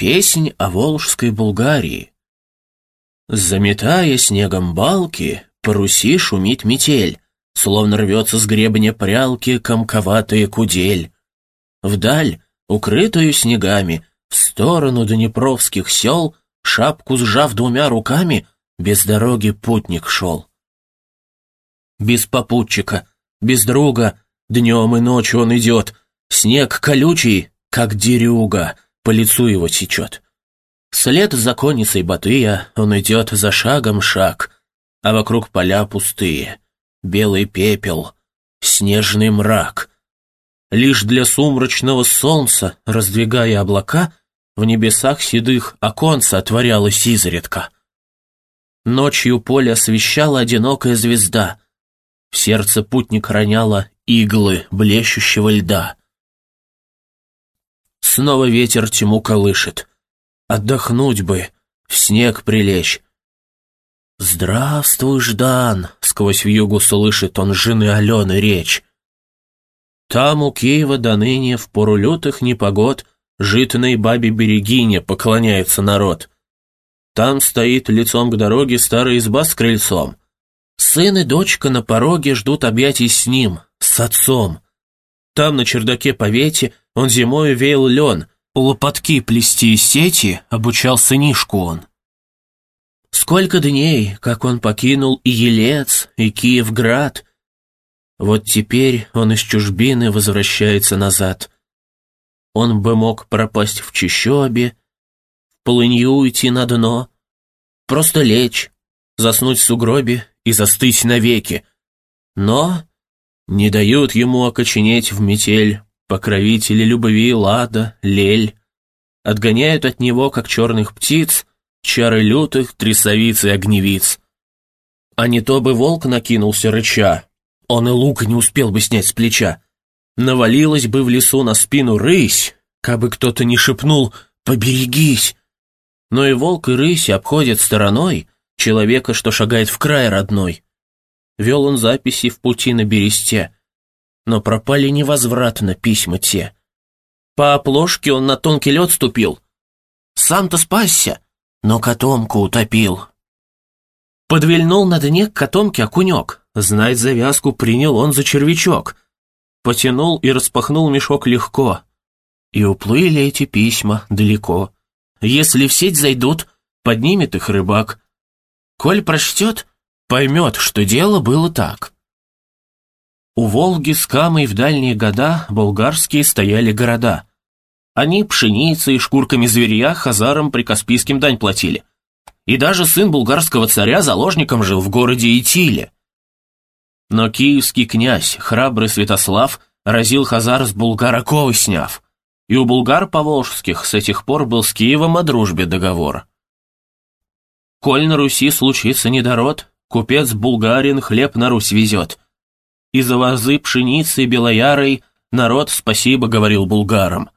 Песнь о Волжской Булгарии. Заметая снегом балки, по Руси шумит метель, Словно рвется с гребня прялки комковатая кудель. Вдаль, укрытую снегами, в сторону днепровских сел, Шапку сжав двумя руками, без дороги путник шел. Без попутчика, без друга, днем и ночью он идет, Снег колючий, как дерюга, по лицу его течет. След за конницей Батыя он идет за шагом шаг, а вокруг поля пустые, белый пепел, снежный мрак. Лишь для сумрачного солнца, раздвигая облака, в небесах седых оконца отворялось изредка. Ночью поле освещала одинокая звезда, в сердце путник роняла иглы блещущего льда. Снова ветер тьму колышет. Отдохнуть бы, в снег прилечь. «Здравствуй, Ждан!» — сквозь вьюгу слышит он жены Алены речь. Там у Киева до ныне в пору лютых непогод житной бабе Берегине поклоняется народ. Там стоит лицом к дороге старая изба с крыльцом. Сын и дочка на пороге ждут объятий с ним, с отцом. Там на чердаке по вете он зимою веял лен, лопатки плести из сети обучал сынишку он. Сколько дней, как он покинул и Елец, и Киевград. Вот теперь он из чужбины возвращается назад. Он бы мог пропасть в чащобе, в полынью уйти на дно, просто лечь, заснуть в сугробе и застыть навеки. Но не дают ему окоченеть в метель покровители любви Лада, Лель. Отгоняют от него, как черных птиц, чары лютых, трясовиц и огневиц. А не то бы волк накинулся рыча, он и лук не успел бы снять с плеча. Навалилась бы в лесу на спину рысь, кабы кто-то не шепнул «поберегись». Но и волк, и рысь обходят стороной человека, что шагает в край родной. Вел он записи в пути на бересте, но пропали невозвратно письма те. По оплошке он на тонкий лед ступил. Сам-то спасся, но котомку утопил. Подвильнул на дне к котомке окунек, знать завязку принял он за червячок. Потянул и распахнул мешок легко. И уплыли эти письма далеко. Если в сеть зайдут, поднимет их рыбак. Коль прочтет, поймет, что дело было так. У Волги с Камой в дальние года болгарские стояли города. Они пшеницей и шкурками зверья хазарам прикаспийским дань платили. И даже сын булгарского царя заложником жил в городе Итиле. Но киевский князь, храбрый Святослав, разил хазар с булгар оковы сняв. И у булгар поволжских с этих пор был с Киевом о дружбе договор. Коль на Руси случится недород, купец булгарин хлеб на Русь везет — и за вазы пшеницы белоярой народ спасибо говорил булгарам.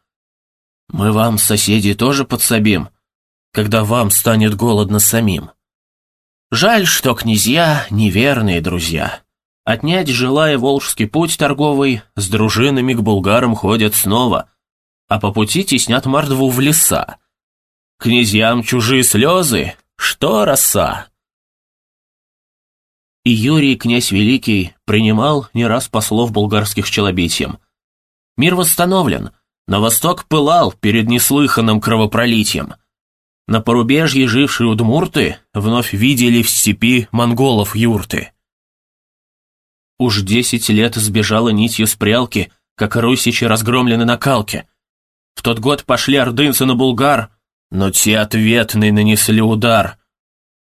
Мы вам, соседи, тоже подсобим, когда вам станет голодно самим. Жаль, что князья — неверные друзья. Отнять, желая волжский путь торговый, с дружинами к булгарам ходят снова, а по пути теснят мордву в леса. Князьям чужие слезы, что роса? И Юрий, князь Великий, принимал не раз послов булгарских челобитьем. Мир восстановлен, на восток пылал перед неслыханным кровопролитием. На порубежье жившие удмурты вновь видели в степи монголов юрты. Уж десять лет сбежала нитью с прялки, как русичи разгромлены на калке. В тот год пошли ордынцы на булгар, но те ответный нанесли удар —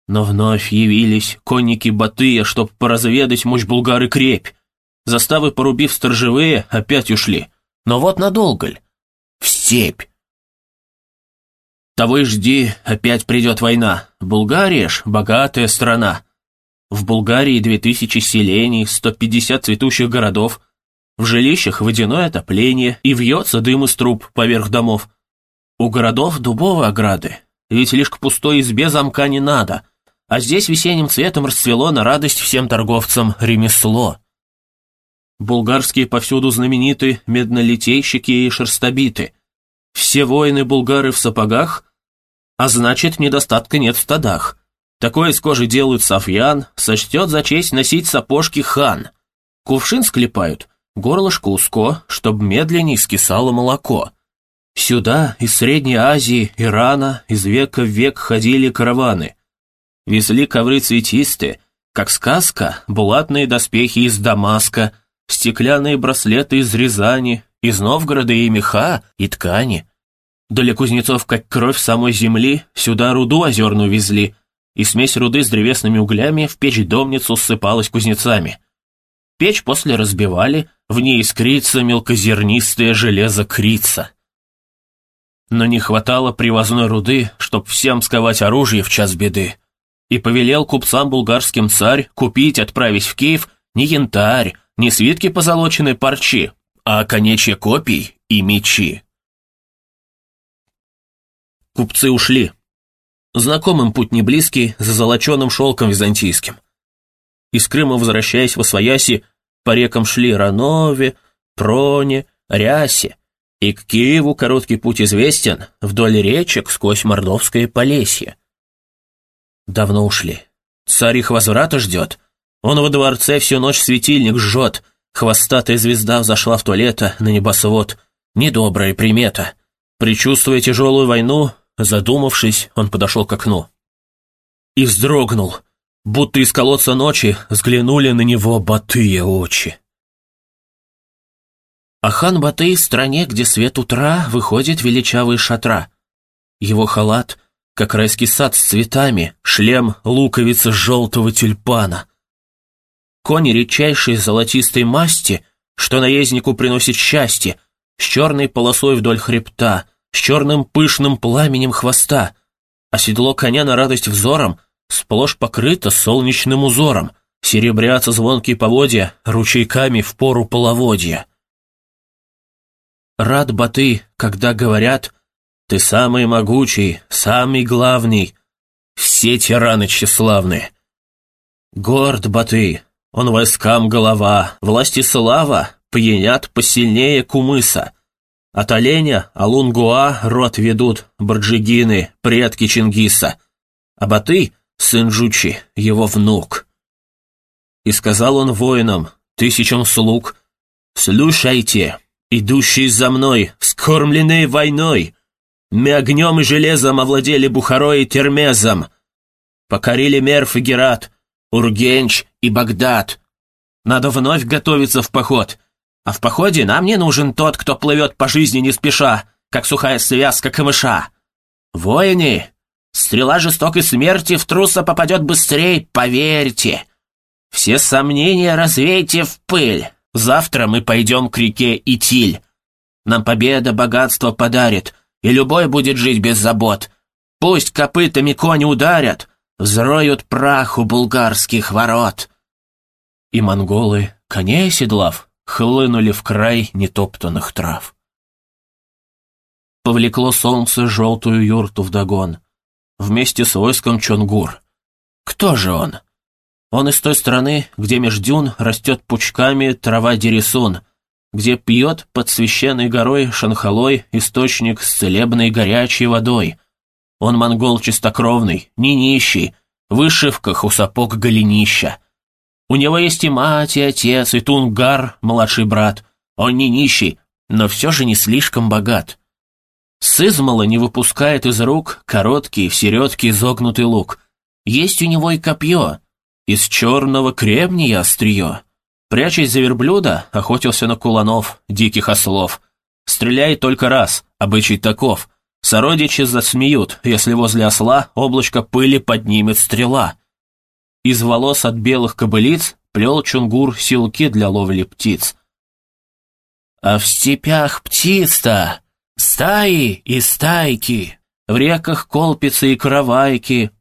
но вновь явились конники Батыя, чтоб поразведать мощь булгары крепь. Заставы, порубив сторожевые, опять ушли. Но вот надолго ль? В степь. Того и жди, опять придет война. Булгария ж богатая страна. В Булгарии две тысячи селений, сто пятьдесят цветущих городов. В жилищах водяное отопление, и вьется дым из труб поверх домов. У городов дубовые ограды, ведь лишь к пустой избе замка не надо — а здесь весенним цветом расцвело на радость всем торговцам ремесло. Булгарские повсюду знамениты меднолитейщики и шерстобиты. Все воины-булгары в сапогах, а значит, недостатка нет в стадах. Такое из кожи делают софьян, сочтет за честь носить сапожки хан. Кувшин склепают, горлышко узко, чтоб медленнее скисало молоко. Сюда из Средней Азии, Ирана, из века в век ходили караваны. Везли ковры цветистые, как сказка, булатные доспехи из Дамаска, стеклянные браслеты из Рязани, из Новгорода и меха, и ткани. Для кузнецов, как кровь самой земли, сюда руду озерную везли, и смесь руды с древесными углями в печь-домницу ссыпалась кузнецами. Печь после разбивали, в ней искрится мелкозернистое железо крица. Но не хватало привозной руды, чтоб всем сковать оружие в час беды. И повелел купцам булгарским царь купить, отправить в Киев не янтарь, не свитки позолоченной парчи, а конечья копий и мечи. Купцы ушли. Знакомым путь не близкий, за золоченым шелком византийским. Из Крыма, возвращаясь в Освояси, по рекам шли Ранове, Проне, Рясе, и к Киеву короткий путь известен, вдоль речек сквозь Мордовское Полесье. Давно ушли. Царь их возврата ждет. Он во дворце всю ночь светильник жжет, хвостатая звезда взошла в туалета на небосвод. Недобрая примета. Причувствуя тяжелую войну, задумавшись, он подошел к окну. И вздрогнул, будто из колодца ночи взглянули на него батые очи. А хан Батый в стране, где свет утра, выходит величавый шатра. Его халат, как райский сад с цветами, шлем луковица желтого тюльпана. Кони редчайшей золотистой масти, что наезднику приносит счастье, с черной полосой вдоль хребта, с черным пышным пламенем хвоста, а седло коня на радость взором сплошь покрыто солнечным узором, серебрятся звонкие поводья ручейками в пору половодья. Рад Баты, когда говорят, ты самый могучий, самый главный, все тираны тщеславны. Горд Баты, он войскам голова, власти слава, пьянят посильнее кумыса. От оленя Алунгуа рот ведут барджигины, предки Чингиса. А Баты, сын Джучи, его внук. И сказал он воинам, тысячам слуг, «Слушайте, идущие за мной, скормленные войной. Мы огнем и железом овладели Бухарой и Термезом. Покорили Мерв и Герат, Ургенч и Багдад. Надо вновь готовиться в поход. А в походе нам не нужен тот, кто плывет по жизни не спеша, как сухая связка камыша. Воины, стрела жестокой смерти в труса попадет быстрее, поверьте. Все сомнения развейте в пыль. Завтра мы пойдем к реке Итиль. Нам победа богатство подарит, и любой будет жить без забот. Пусть копытами кони ударят, взроют прах у булгарских ворот. И монголы, коней седлав, хлынули в край нетоптанных трав. Повлекло солнце желтую юрту вдогон, вместе с войском Чонгур. Кто же он? Он из той страны, где меж дюн растет пучками трава дересун, где пьет под священной горой Шанхалой источник с целебной горячей водой. Он монгол чистокровный, не нищий, в вышивках у сапог голенища. У него есть и мать, и отец, и Тунгар, младший брат. Он не нищий, но все же не слишком богат. С измала не выпускает из рук короткий в середке изогнутый лук. Есть у него и копье — из черного кремния острие. Прячась за верблюда, охотился на куланов, диких ослов. Стреляет только раз, обычай таков. Сородичи засмеют, если возле осла облачко пыли поднимет стрела. Из волос от белых кобылиц плел чунгур силки для ловли птиц. А в степях птиц-то стаи и стайки, в реках колпицы и каравайки,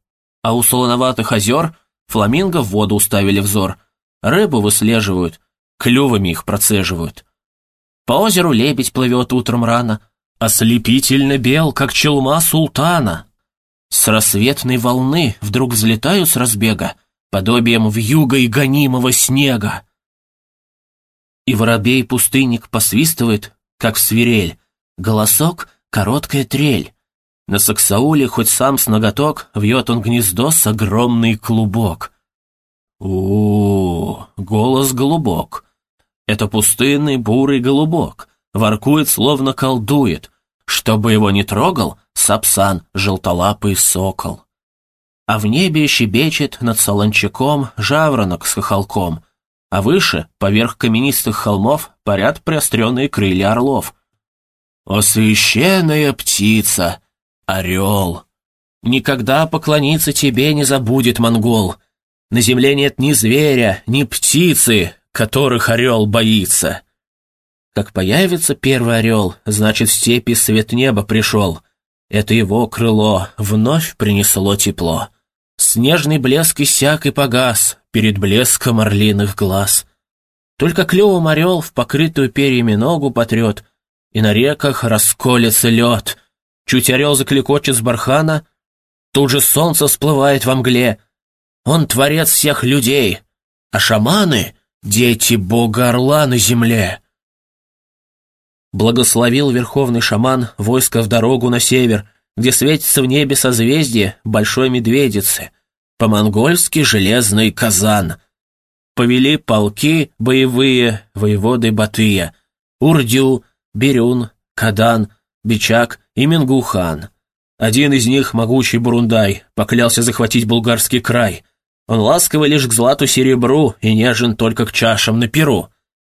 а у солоноватых озер — Фламинго в воду уставили взор. Рыбу выслеживают, клювами их процеживают. По озеру лебедь плывет утром рано, ослепительно бел, как челма султана. С рассветной волны вдруг взлетаю с разбега, подобием вьюга и гонимого снега. И воробей-пустынник посвистывает, как свирель, голосок, короткая трель. На саксауле хоть сам с ноготок вьет он гнездо с огромный клубок. У, -у, -у голос голубок. Это пустынный бурый голубок. Воркует, словно колдует. Чтобы его не трогал, сапсан, желтолапый сокол. А в небе щебечет над солончаком жаворонок с хохолком, а выше, поверх каменистых холмов, парят приостренные крылья орлов. «О, священная птица! Орел! Никогда поклониться тебе не забудет монгол. На земле нет ни зверя, ни птицы, которых орел боится. Как появится первый орел, значит, в степи свет неба пришел. Это его крыло вновь принесло тепло. Снежный блеск иссяк и погас перед блеском орлиных глаз. Только клювом орел в покрытую перьями ногу потрет, и на реках расколется лед. Чуть орел закликочет с бархана, тут же солнце всплывает во мгле. Он творец всех людей, а шаманы — дети бога орла на земле. Благословил верховный шаман войско в дорогу на север, где светится в небе созвездие большой медведицы, по-монгольски железный казан. Повели полки боевые воеводы Батыя, Урдю, Берюн, Кадан, Бичак и Мингухан. Один из них, могучий Бурундай, поклялся захватить булгарский край. Он ласковый лишь к злату серебру и нежен только к чашам на перу.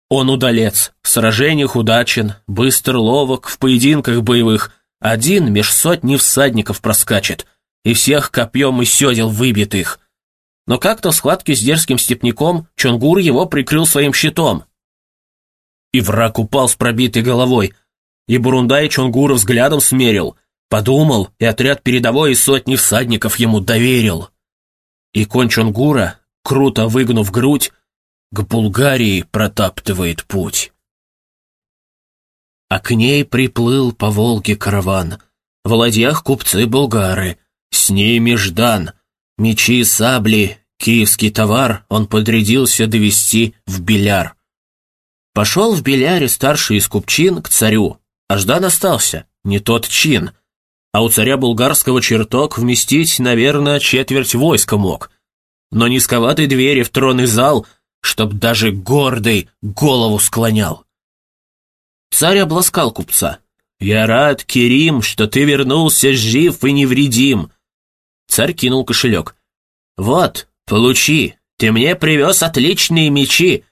Он удалец, в сражениях удачен, быстр, ловок, в поединках боевых. Один меж сотни всадников проскачет, и всех копьем и седел выбьет их. Но как-то в схватке с дерзким степняком Чонгур его прикрыл своим щитом. И враг упал с пробитой головой, и Бурундай Чонгура взглядом смерил, подумал, и отряд передовой из сотни всадников ему доверил. И конь Чонгура, круто выгнув грудь, к Булгарии протаптывает путь. А к ней приплыл по Волге караван, в ладьях купцы-булгары, с ними Ждан, мечи, сабли, киевский товар он подрядился довести в Беляр. Пошел в Беляре старший из купчин к царю, а Ждан остался, не тот чин, а у царя булгарского чертог вместить, наверное, четверть войска мог. Но низковатой двери в тронный зал — чтоб даже гордый голову склонял. Царь обласкал купца. «Я рад, Керим, что ты вернулся жив и невредим». Царь кинул кошелек. «Вот, получи, ты мне привез отличные мечи,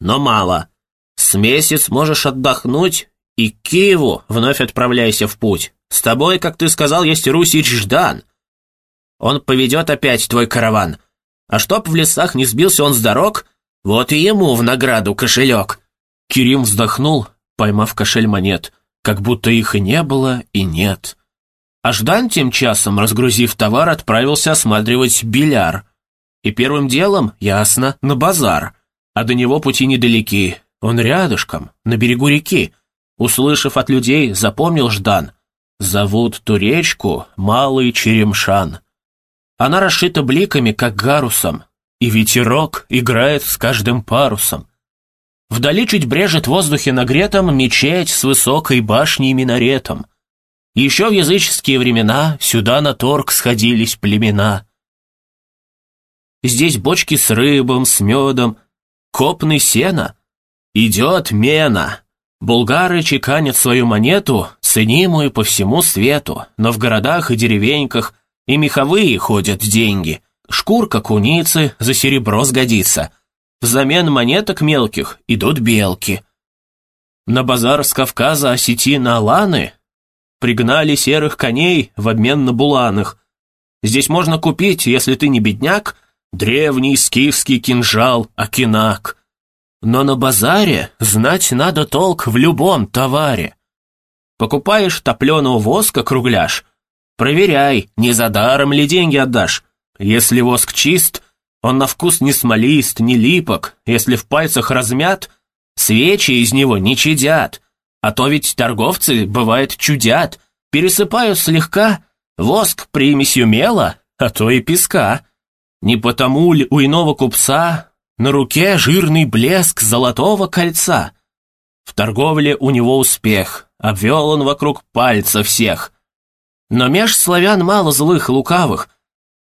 но мало. С месяц можешь отдохнуть и к Киеву вновь отправляйся в путь. С тобой, как ты сказал, есть Русич Ждан. Он поведет опять твой караван. А чтоб в лесах не сбился он с дорог, вот и ему в награду кошелек». Кирим вздохнул, поймав кошель монет, как будто их и не было, и нет. А Ждан тем часом, разгрузив товар, отправился осматривать биляр. И первым делом, ясно, на базар. А до него пути недалеки, он рядышком, на берегу реки. Услышав от людей, запомнил Ждан. Зовут ту речку Малый Черемшан. Она расшита бликами, как гарусом, и ветерок играет с каждым парусом. Вдали чуть брежет в воздухе нагретом мечеть с высокой башней минаретом. Еще в языческие времена сюда на торг сходились племена. Здесь бочки с рыбом, с медом, копный сена. Идет мена. Булгары чеканят свою монету, ценимую по всему свету, но в городах и деревеньках и меховые ходят деньги — Шкурка куницы за серебро сгодится. Взамен монеток мелких идут белки. На базар с Кавказа осетина Аланы пригнали серых коней в обмен на буланых. Здесь можно купить, если ты не бедняк, древний скифский кинжал Акинак. Но на базаре знать надо толк в любом товаре. Покупаешь топленого воска кругляш, проверяй, не за даром ли деньги отдашь. Если воск чист, он на вкус не смолист, не липок, если в пальцах размят, свечи из него не чадят. А то ведь торговцы, бывает, чудят, пересыпают слегка воск примесью мела, а то и песка. Не потому ли у иного купца на руке жирный блеск золотого кольца? В торговле у него успех, обвел он вокруг пальца всех. Но меж славян мало злых и лукавых,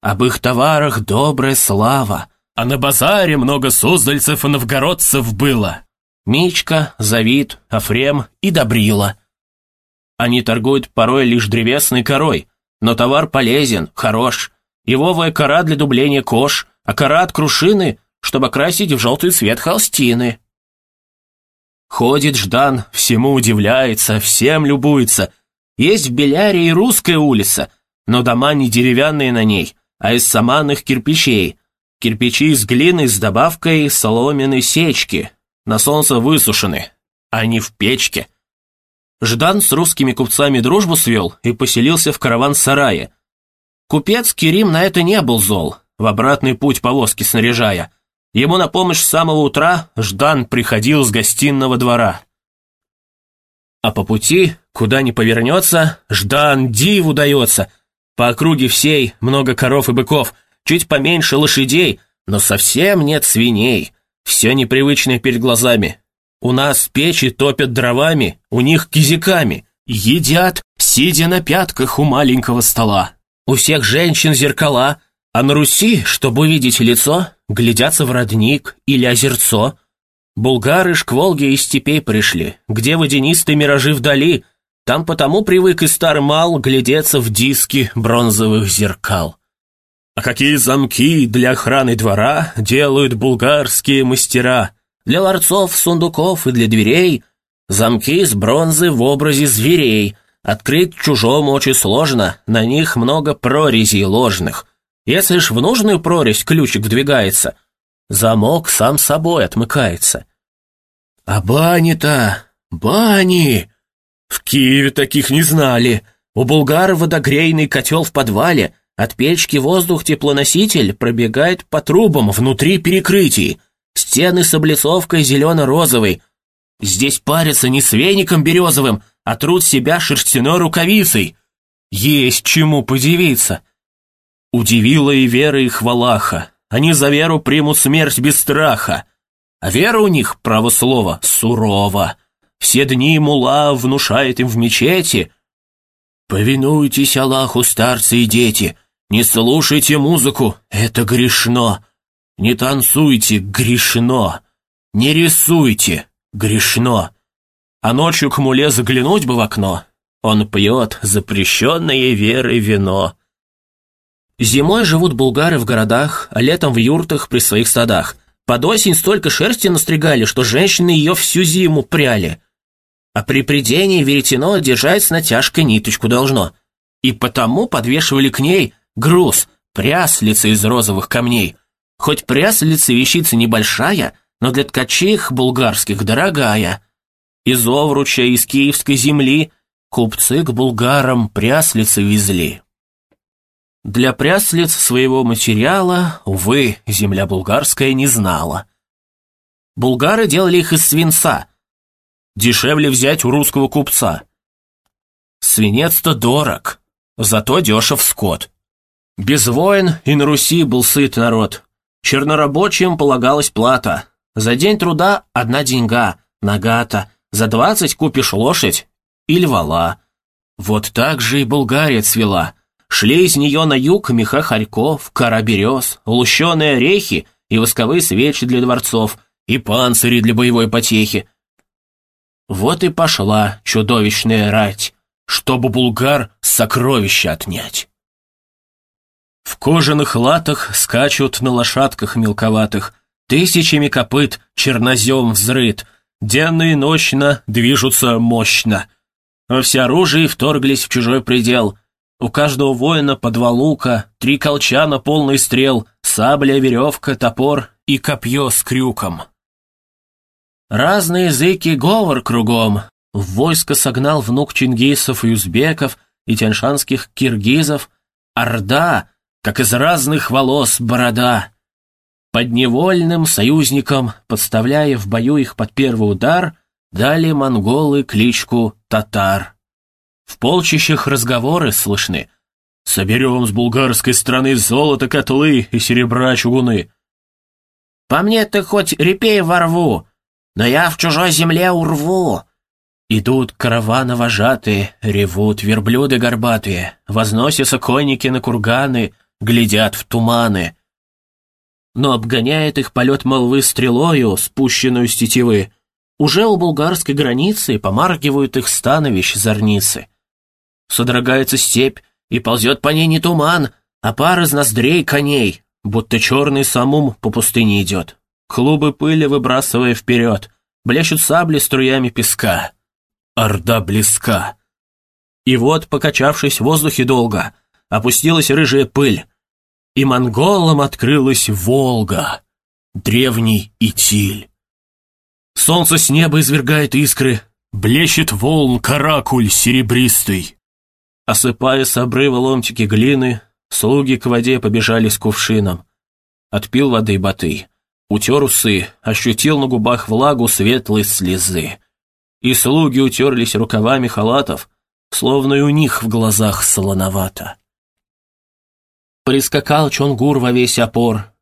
об их товарах добрая слава, а на базаре много суздальцев и новгородцев было. Мичка, Завид, Афрем и Добрила. Они торгуют порой лишь древесной корой, но товар полезен, хорош. Ивовая кора для дубления кож, а кора от крушины, чтобы окрасить в желтый цвет холстины. Ходит Ждан, всему удивляется, всем любуется. Есть в Беляре и русская улица, но дома не деревянные на ней, а из саманных кирпичей. Кирпичи из глины с добавкой соломенной сечки, на солнце высушены, а не в печке. Ждан с русскими купцами дружбу свел и поселился в караван-сарае. Купец Керим на это не был зол, в обратный путь повозки снаряжая. Ему на помощь с самого утра Ждан приходил с гостиного двора. А по пути, куда ни повернется, Ждан диву дается. По округе всей много коров и быков, чуть поменьше лошадей, но совсем нет свиней. Все непривычное перед глазами. У нас печи топят дровами, у них кизиками. Едят, сидя на пятках у маленького стола. У всех женщин зеркала, а на Руси, чтобы увидеть лицо, глядятся в родник или озерцо. Булгары ж к Волге из степей пришли, где водянистые миражи вдали, там потому привык и стар мал глядеться в диски бронзовых зеркал. А какие замки для охраны двора делают булгарские мастера? Для ларцов, сундуков и для дверей замки из бронзы в образе зверей. Открыть чужому очень сложно, на них много прорезей ложных. Если ж в нужную прорезь ключик вдвигается, замок сам собой отмыкается. А бани-то, бани! В Киеве таких не знали. У булгар водогрейный котел в подвале, от печки воздух-теплоноситель пробегает по трубам внутри перекрытий. Стены с облицовкой зелено-розовой. Здесь парятся не с веником березовым, а труд себя шерстяной рукавицей. Есть чему подивиться. Удивила и вера их Валаха. Они за веру примут смерть без страха. А вера у них, право слово, сурова. Все дни мула внушает им в мечети. «Повинуйтесь Аллаху, старцы и дети, не слушайте музыку, это грешно. Не танцуйте, грешно. Не рисуйте, грешно. А ночью к муле заглянуть бы в окно. Он пьет запрещенное верой вино. Зимой живут булгары в городах, а летом в юртах при своих стадах. Под осень столько шерсти настригали, что женщины ее всю зиму пряли. А при придении веретено держать с натяжкой ниточку должно. И потому подвешивали к ней груз, пряслица из розовых камней. Хоть пряслица вещица небольшая, но для ткачих булгарских дорогая. Из Овруча, из Киевской земли купцы к булгарам пряслицы везли. Для пряслиц своего материала, увы, земля булгарская не знала. Булгары делали их из свинца. Дешевле взять у русского купца. Свинец-то дорог, зато дешев скот. Без войн и на Руси был сыт народ. Чернорабочим полагалась плата. За день труда одна деньга, нагата. За двадцать купишь лошадь или вала. Вот так же и Булгария цвела. Шли из нее на юг меха хорьков, кора берез, лущеные орехи и восковые свечи для дворцов, и панцири для боевой потехи. Вот и пошла чудовищная рать, чтобы булгар сокровища отнять. В кожаных латах скачут на лошадках мелковатых, Тысячами копыт чернозем взрыт, Денно и ночно движутся мощно. Во всеоружии вторглись в чужой предел. У каждого воина по два лука, Три колчана полный стрел, Сабля, веревка, топор и копье с крюком. Разные языки говор кругом. В войско согнал внук чингисов и узбеков и тяньшанских киргизов. Орда как из разных волос борода. Подневольным союзникам, подставляя в бою их под первый удар, дали монголы кличку «татар». В полчищах разговоры слышны. «Соберем с булгарской страны золото котлы и серебра чугуны». «По мне ты хоть репей ворву, но я в чужой земле урву. Идут караваны вожатые, ревут верблюды горбатые, возносятся конники на курганы, глядят в туманы. Но обгоняет их полет молвы стрелою, спущенную с тетивы. Уже у булгарской границы помаргивают их становищ зорницы. Содрогается степь, и ползет по ней не туман, а пар из ноздрей коней, будто черный самум по пустыне идет. Клубы пыли выбрасывая вперед, блещут сабли струями песка. Орда близка. И вот, покачавшись в воздухе долго, опустилась рыжая пыль, и монголам открылась Волга, древний Итиль. Солнце с неба извергает искры, блещет волн каракуль серебристый. Осыпая с обрыва ломтики глины, слуги к воде побежали с кувшином. Отпил воды Батый, утер усы, ощутил на губах влагу светлой слезы. И слуги утерлись рукавами халатов, словно и у них в глазах солоновато. Прискакал Чонгур во весь опор.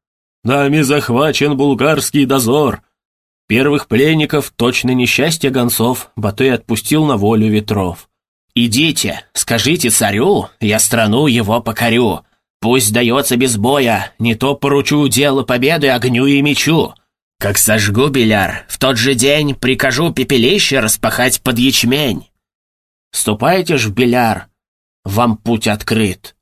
«Нами захвачен булгарский дозор!» Первых пленников, точно несчастье гонцов, Батый отпустил на волю ветров. «Идите, скажите царю, я страну его покорю. Пусть сдается без боя, не то поручу дело победы огню и мечу. Как сожгу беляр, в тот же день прикажу пепелище распахать под ячмень. Ступайте ж в беляр, вам путь открыт».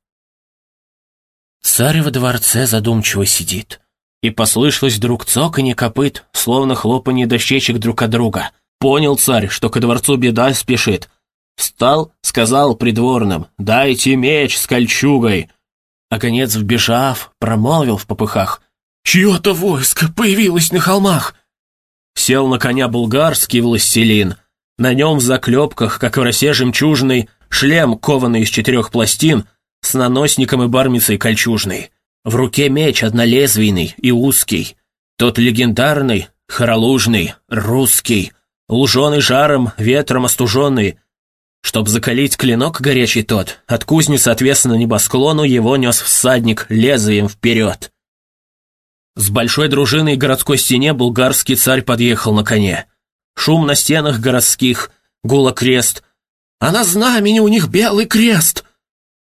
Царь во дворце задумчиво сидит. И послышалось вдруг цоканье копыт, словно хлопанье дощечек друг от друга. Понял царь, что ко дворцу беда спешит, Встал, сказал придворным, «Дайте меч с кольчугой!» А конец, вбежав, промолвил в попыхах, «Чье-то войско появилось на холмах!» Сел на коня булгарский властелин. На нем в заклепках, как в росе жемчужный, шлем, кованный из четырех пластин, с наносником и бармицей кольчужной. В руке меч однолезвийный и узкий. Тот легендарный, хоролужный, русский, луженый жаром, ветром остуженный, Чтоб закалить клинок горячий тот, от кузни, соответственно, небосклону его нес всадник лезвием вперед. С большой дружиной городской стене булгарский царь подъехал на коне. Шум на стенах городских, гула крест. А на знамени у них белый крест.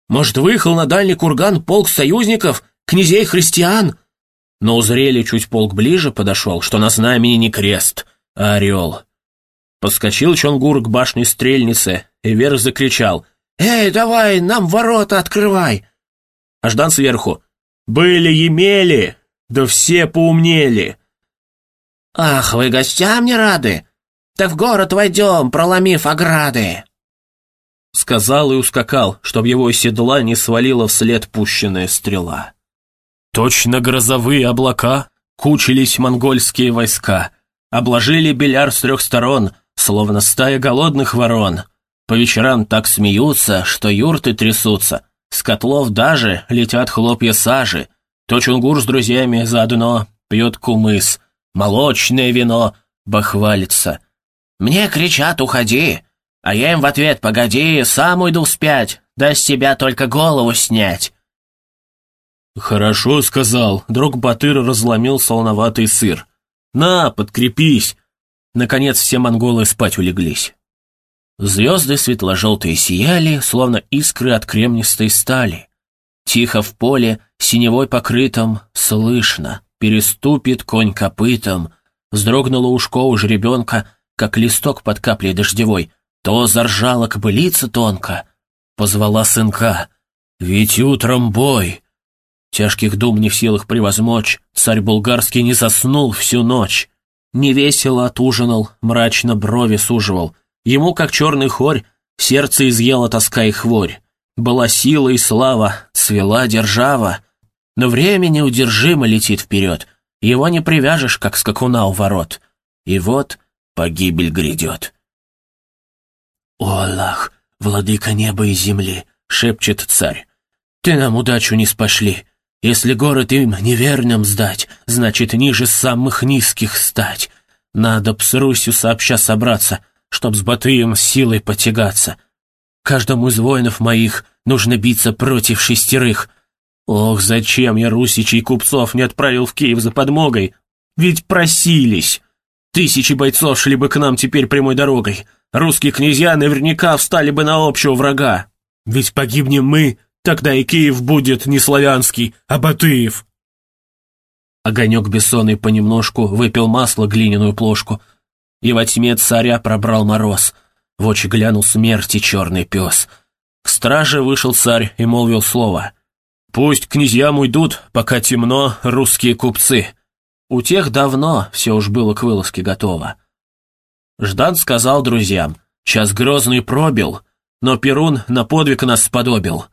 Может, выехал на дальний курган полк союзников, князей-христиан? Но узрели чуть полк ближе подошел, что на знамени не крест, а орел. Подскочил Чонгур к башне стрельницы, и вверх закричал. «Эй, давай, нам ворота открывай!» А Ждан сверху. «Были-емели, да все поумнели!» «Ах, вы гостям не рады? Так в город войдем, проломив ограды!» Сказал и ускакал, чтоб его из седла не свалила вслед пущенная стрела. Точно грозовые облака кучились монгольские войска, обложили Беляр с трех сторон — словно стая голодных ворон. По вечерам так смеются, что юрты трясутся, с котлов даже летят хлопья сажи. То Чунгур с друзьями заодно пьет кумыс, молочное вино бахвалится. «Мне кричат, уходи!» А я им в ответ, погоди, сам уйду вспять, да с тебя только голову снять. Хорошо сказал, друг Батыр разломил солоноватый сыр. На, подкрепись, Наконец все монголы спать улеглись. Звезды светло-желтые сияли, словно искры от кремнистой стали. Тихо в поле, синевой покрытом, слышно, переступит конь копытом, вздрогнуло ушко у жеребенка, как листок под каплей дождевой, то заржала кобылица тонко, позвала сынка, ведь утром бой. Тяжких дум не в силах превозмочь, царь булгарский не заснул всю ночь. Невесело отужинал, мрачно брови суживал. Ему, как черный хорь, сердце изъела тоска и хворь. Была сила и слава, цвела держава. Но время неудержимо летит вперед. Его не привяжешь, как скакуна у ворот. И вот погибель грядет. «О, Аллах, владыка неба и земли!» — шепчет царь. «Ты нам удачу не спошли. Если город им неверным сдать, значит, ниже самых низких стать. Надо б с Русью сообща собраться, чтоб с Батыем силой потягаться. Каждому из воинов моих нужно биться против шестерых. Ох, зачем я русичей купцов не отправил в Киев за подмогой? Ведь просились. Тысячи бойцов шли бы к нам теперь прямой дорогой. Русские князья наверняка встали бы на общего врага. Ведь погибнем мы, тогда и Киев будет не славянский, а Батыев. Огонек бессонный понемножку выпил масло глиняную плошку, и во тьме царя пробрал мороз. В очи глянул смерти черный пес. К страже вышел царь и молвил слово. «Пусть князьям уйдут, пока темно, русские купцы». У тех давно все уж было к вылазке готово. Ждан сказал друзьям, час грозный пробил, но Перун на подвиг нас сподобил.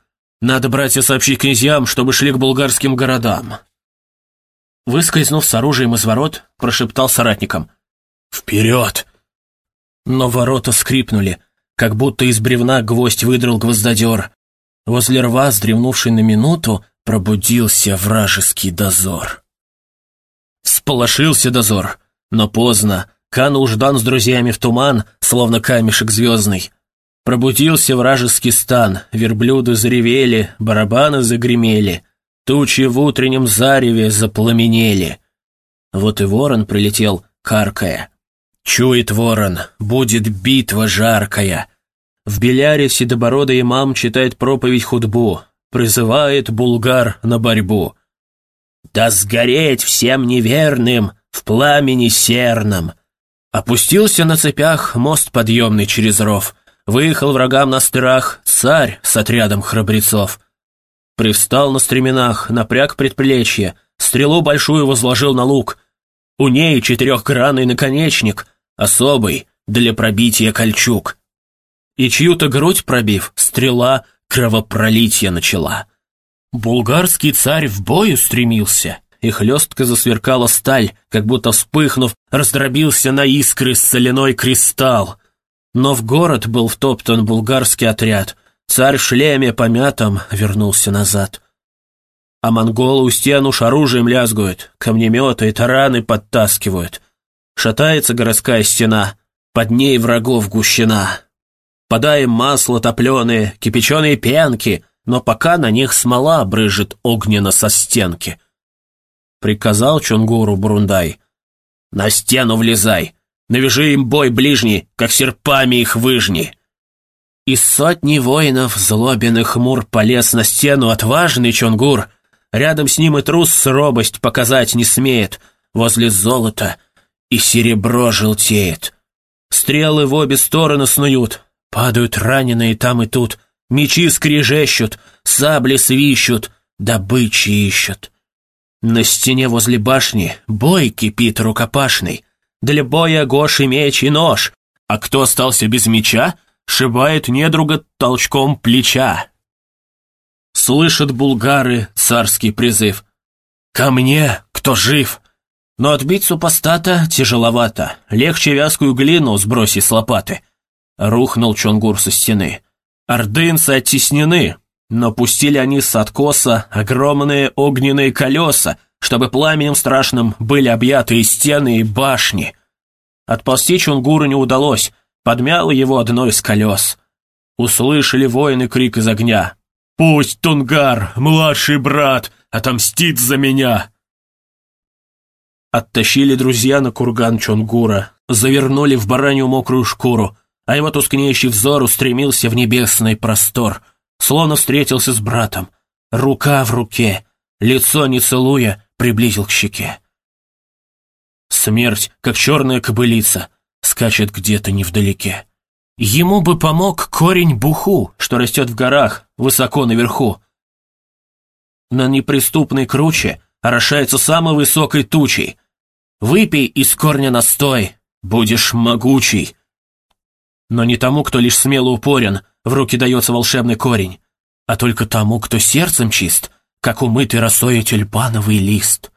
Надо, братья, сообщить князьям, чтобы шли к булгарским городам. Выскользнув с оружием из ворот, прошептал соратникам. «Вперед!» Но ворота скрипнули, как будто из бревна гвоздь выдрал гвоздодер. Возле рва, сдремнувший на минуту, пробудился вражеский дозор. Сполошился дозор, но поздно. Канул Ждан с друзьями в туман, словно камешек звездный. Пробудился вражеский стан, верблюды заревели, барабаны загремели, тучи в утреннем зареве запламенели. Вот и ворон прилетел, каркая. Чует ворон, будет битва жаркая. В Беляре седобородый имам читает проповедь худбу, призывает булгар на борьбу. «Да сгореть всем неверным в пламени серном!» Опустился на цепях мост подъемный через ров, выехал врагам на страх царь с отрядом храбрецов. Привстал на стременах, напряг предплечье, стрелу большую возложил на лук. У ней четырехгранный наконечник, особый, для пробития кольчуг. И чью-то грудь пробив, стрела кровопролитие начала. Булгарский царь в бою стремился, и хлестко засверкала сталь, как будто вспыхнув, раздробился на искры соляной кристалл. Но в город был втоптан булгарский отряд, царь шлеме помятом вернулся назад. А монголы у стен уж оружием лязгуют, камнеметы и тараны подтаскивают. Шатается городская стена, под ней врагов гущена. Подаем масло топленое, кипяченые пенки, но пока на них смола брыжет огненно со стенки. Приказал Чунгуру Бурундай. «На стену влезай, навяжи им бой ближний, как серпами их выжни». Из сотни воинов злобен и хмур полез на стену отважный Чонгур. Рядом с ним и трус робость показать не смеет. Возле золота и серебро желтеет. Стрелы в обе стороны снуют, падают раненые там и тут — Мечи скрежещут, сабли свищут, добычи ищут. На стене возле башни бой кипит рукопашный. Для боя Гоши меч и нож, а кто остался без меча, шибает недруга толчком плеча. Слышат булгары царский призыв. «Ко мне, кто жив!» Но отбить супостата тяжеловато, легче вязкую глину сброси с лопаты. Рухнул Чонгур со стены. Ордынцы оттеснены, но пустили они с откоса огромные огненные колеса, чтобы пламенем страшным были объяты и стены, и башни. Отползти Чунгуру не удалось, подмяло его одно из колес. Услышали воины крик из огня. «Пусть Тунгар, младший брат, отомстит за меня!» Оттащили друзья на курган Чонгура, завернули в баранью мокрую шкуру, а его тускнеющий взор устремился в небесный простор, словно встретился с братом, рука в руке, лицо не целуя, приблизил к щеке. Смерть, как черная кобылица, скачет где-то невдалеке. Ему бы помог корень буху, что растет в горах, высоко наверху. На неприступной круче орошается самой высокой тучей. Выпей из корня настой, будешь могучий, но не тому, кто лишь смело упорен, в руки дается волшебный корень, а только тому, кто сердцем чист, как умытый росой тюльпановый лист.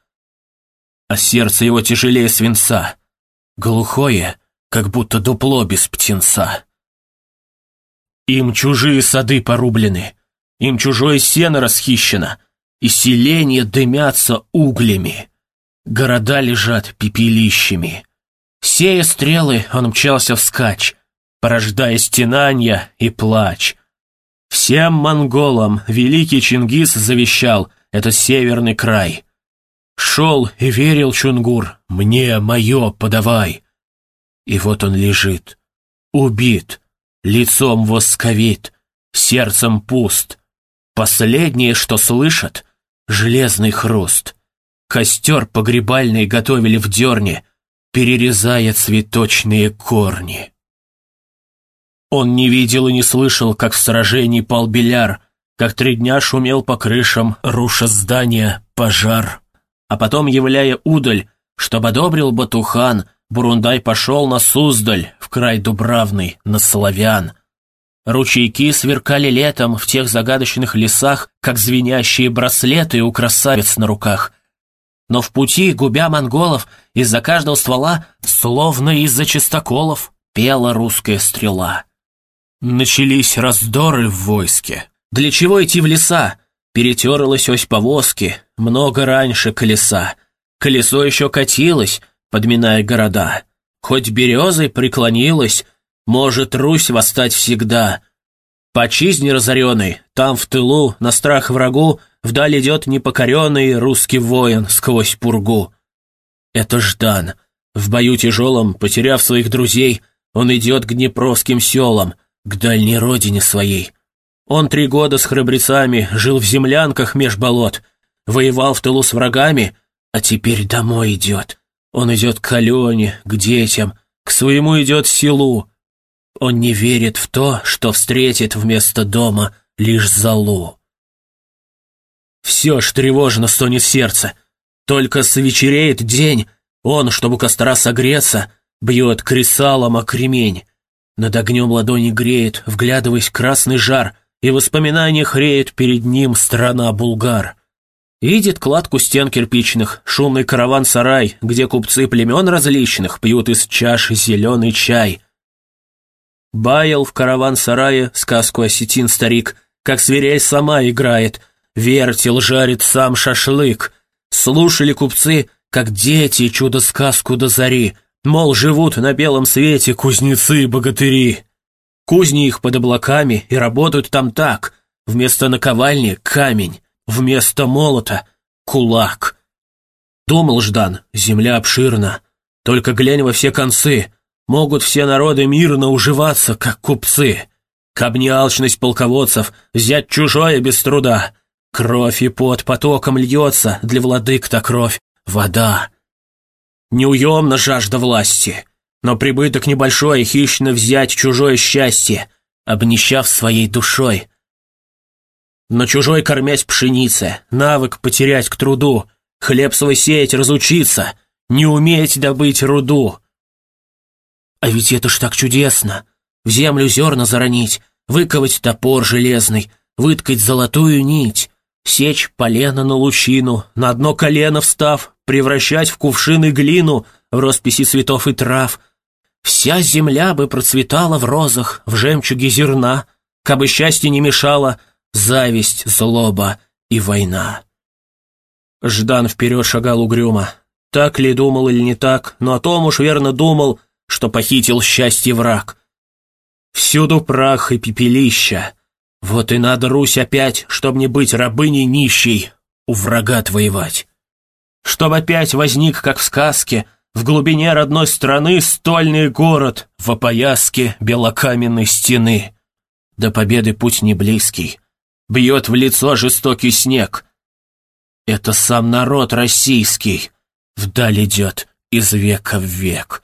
А сердце его тяжелее свинца, глухое, как будто дупло без птенца. Им чужие сады порублены, им чужое сено расхищено, и селения дымятся углями, города лежат пепелищами. Сея стрелы, он мчался вскачь, порождая стенания и плач. Всем монголам великий Чингис завещал этот северный край. Шел и верил Чунгур, мне мое подавай. И вот он лежит, убит, лицом восковит, сердцем пуст. Последнее, что слышат, железный хруст. Костер погребальный готовили в дерне, перерезая цветочные корни. Он не видел и не слышал, как в сражении пал Беляр, как три дня шумел по крышам, руша здания, пожар. А потом, являя удаль, чтобы одобрил Батухан, Бурундай пошел на Суздаль, в край Дубравный, на Славян. Ручейки сверкали летом в тех загадочных лесах, как звенящие браслеты у красавиц на руках. Но в пути, губя монголов, из-за каждого ствола, словно из-за чистоколов, пела русская стрела. Начались раздоры в войске. Для чего идти в леса? Перетерлась ось повозки, много раньше колеса. Колесо еще катилось, подминая города. Хоть березой преклонилась, может Русь восстать всегда. По чизне разоренной, там в тылу, на страх врагу, вдаль идет непокоренный русский воин сквозь пургу. Это Ждан. В бою тяжелом, потеряв своих друзей, он идет к днепровским селам, к дальней родине своей. Он три года с храбрецами жил в землянках меж болот, воевал в тылу с врагами, а теперь домой идет. Он идет к Алене, к детям, к своему идет селу. Он не верит в то, что встретит вместо дома лишь залу. Все ж тревожно стонет сердце. Только свечереет день, он, чтобы костра согреться, бьет кресалом о кремень. Над огнем ладони греет, вглядываясь красный жар, и воспоминания хреет перед ним страна Булгар. Видит кладку стен кирпичных, шумный караван-сарай, где купцы племен различных пьют из чаш зеленый чай. Баял в караван-сарае сказку осетин старик, как свирель сама играет, вертел жарит сам шашлык. Слушали купцы, как дети чудо-сказку до зари, мол, живут на белом свете кузнецы и богатыри. Кузни их под облаками и работают там так, вместо наковальни — камень. Вместо молота — кулак. Думал Ждан, земля обширна. Только глянь во все концы. Могут все народы мирно уживаться, как купцы. Кабни алчность полководцев, взять чужое без труда. Кровь и пот потоком льется, для владык-то кровь — вода. Неуемна жажда власти, но прибыток небольшой, хищно взять чужое счастье, обнищав своей душой — на чужой кормясь пшенице, навык потерять к труду, хлеб свой сеять разучиться, не уметь добыть руду. А ведь это ж так чудесно! В землю зерна заронить, выковать топор железный, выткать золотую нить, сечь полено на лучину, на одно колено встав, превращать в кувшины глину, в росписи цветов и трав. Вся земля бы процветала в розах, в жемчуге зерна, кабы счастье не мешало — зависть, злоба и война. Ждан вперед шагал угрюмо. Так ли думал или не так, но о том уж верно думал, что похитил счастье враг. Всюду прах и пепелища. Вот и надо, Русь, опять, чтоб не быть рабыней нищей, у врага отвоевать. Чтоб опять возник, как в сказке, в глубине родной страны стольный город в опояске белокаменной стены. До победы путь не близкий, бьет в лицо жестокий снег. Это сам народ российский, вдаль идет из века в век.